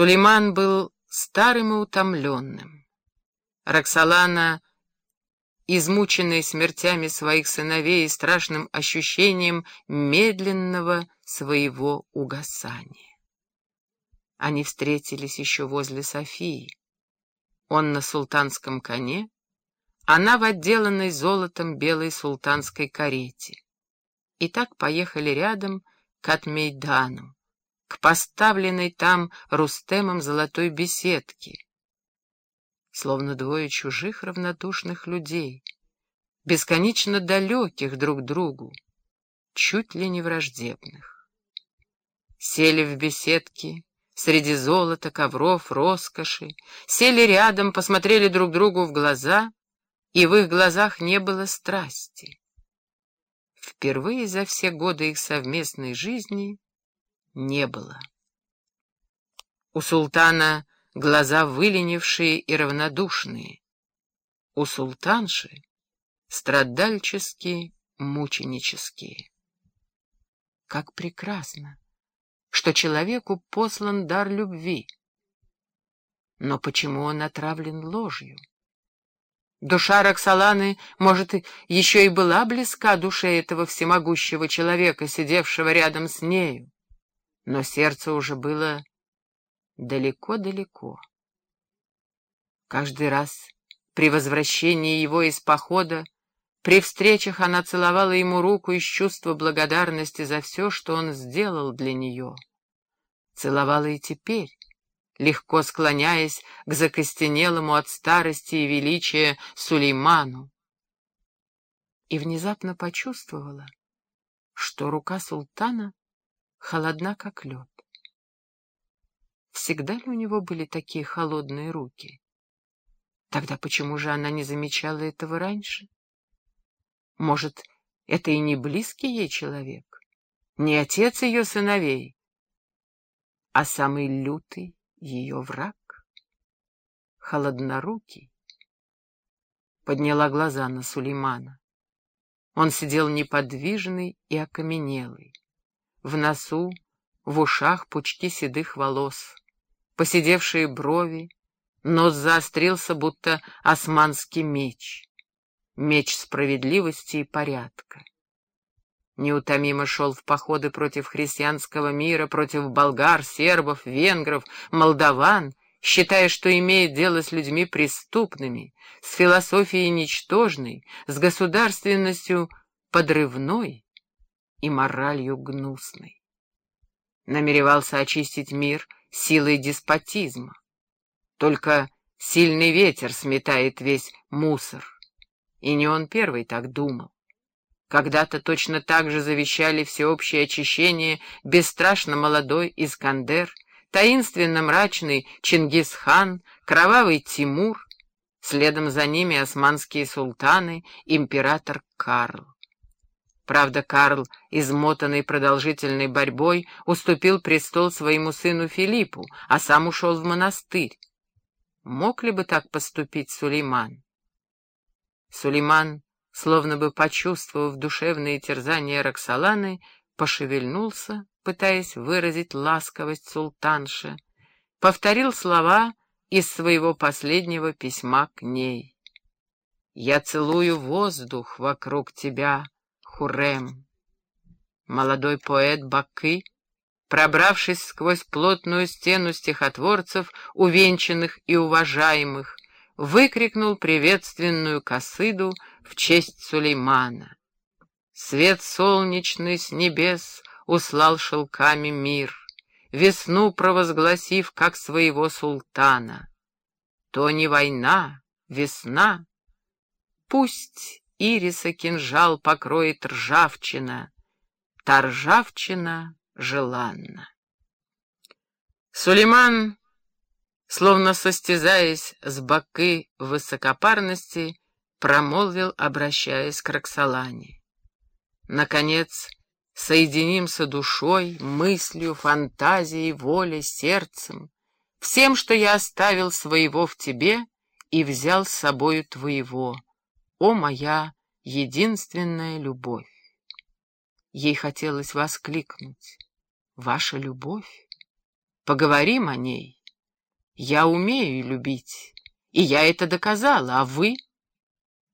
Сулейман был старым и утомленным. Роксолана, измученная смертями своих сыновей и страшным ощущением медленного своего угасания. Они встретились еще возле Софии. Он на султанском коне, она в отделанной золотом белой султанской карете. И так поехали рядом к Атмейдану, к поставленной там Рустемом золотой беседке, словно двое чужих равнодушных людей, бесконечно далеких друг другу, чуть ли не враждебных. Сели в беседке, среди золота, ковров, роскоши, сели рядом, посмотрели друг другу в глаза, и в их глазах не было страсти. Впервые за все годы их совместной жизни не было. У султана глаза выленившие и равнодушные, у султанши страдальческие, мученические. Как прекрасно! что человеку послан дар любви. Но почему он отравлен ложью? Душа Роксоланы, может, еще и была близка душе этого всемогущего человека, сидевшего рядом с нею, но сердце уже было далеко-далеко. Каждый раз при возвращении его из похода при встречах она целовала ему руку из чувства благодарности за все, что он сделал для нее. Целовала и теперь, легко склоняясь к закостенелому от старости и величия Сулейману. И внезапно почувствовала, что рука султана холодна, как лед. Всегда ли у него были такие холодные руки? Тогда почему же она не замечала этого раньше? Может, это и не близкий ей человек, не отец ее сыновей, а самый лютый ее враг, холоднорукий. Подняла глаза на Сулеймана. Он сидел неподвижный и окаменелый. В носу, в ушах пучки седых волос, посидевшие брови, нос заострился, будто османский меч. Меч справедливости и порядка. Неутомимо шел в походы против христианского мира, против болгар, сербов, венгров, молдаван, считая, что имеет дело с людьми преступными, с философией ничтожной, с государственностью подрывной и моралью гнусной. Намеревался очистить мир силой деспотизма. Только сильный ветер сметает весь мусор. И не он первый так думал. Когда-то точно так же завещали всеобщее очищение бесстрашно молодой Искандер, таинственно мрачный Чингисхан, кровавый Тимур, следом за ними османские султаны, император Карл. Правда, Карл, измотанный продолжительной борьбой, уступил престол своему сыну Филиппу, а сам ушел в монастырь. Мог ли бы так поступить Сулейман? Сулейман, словно бы почувствовав душевные терзания Роксоланы, пошевельнулся, пытаясь выразить ласковость султанши, повторил слова из своего последнего письма к ней. «Я целую воздух вокруг тебя, Хурем». Молодой поэт Бакы, пробравшись сквозь плотную стену стихотворцев, увенчанных и уважаемых, выкрикнул приветственную косыду в честь Сулеймана. Свет солнечный с небес услал шелками мир, весну провозгласив как своего султана. То не война, весна. Пусть ириса кинжал покроет ржавчина, та ржавчина желанна. Сулейман словно состязаясь с Бакы в высокопарности, промолвил, обращаясь к Роксолане. Наконец, соединимся душой, мыслью, фантазией, волей, сердцем, всем, что я оставил своего в тебе и взял с собою твоего, о моя единственная любовь. Ей хотелось воскликнуть. Ваша любовь? Поговорим о ней. Я умею любить, и я это доказала, а вы...»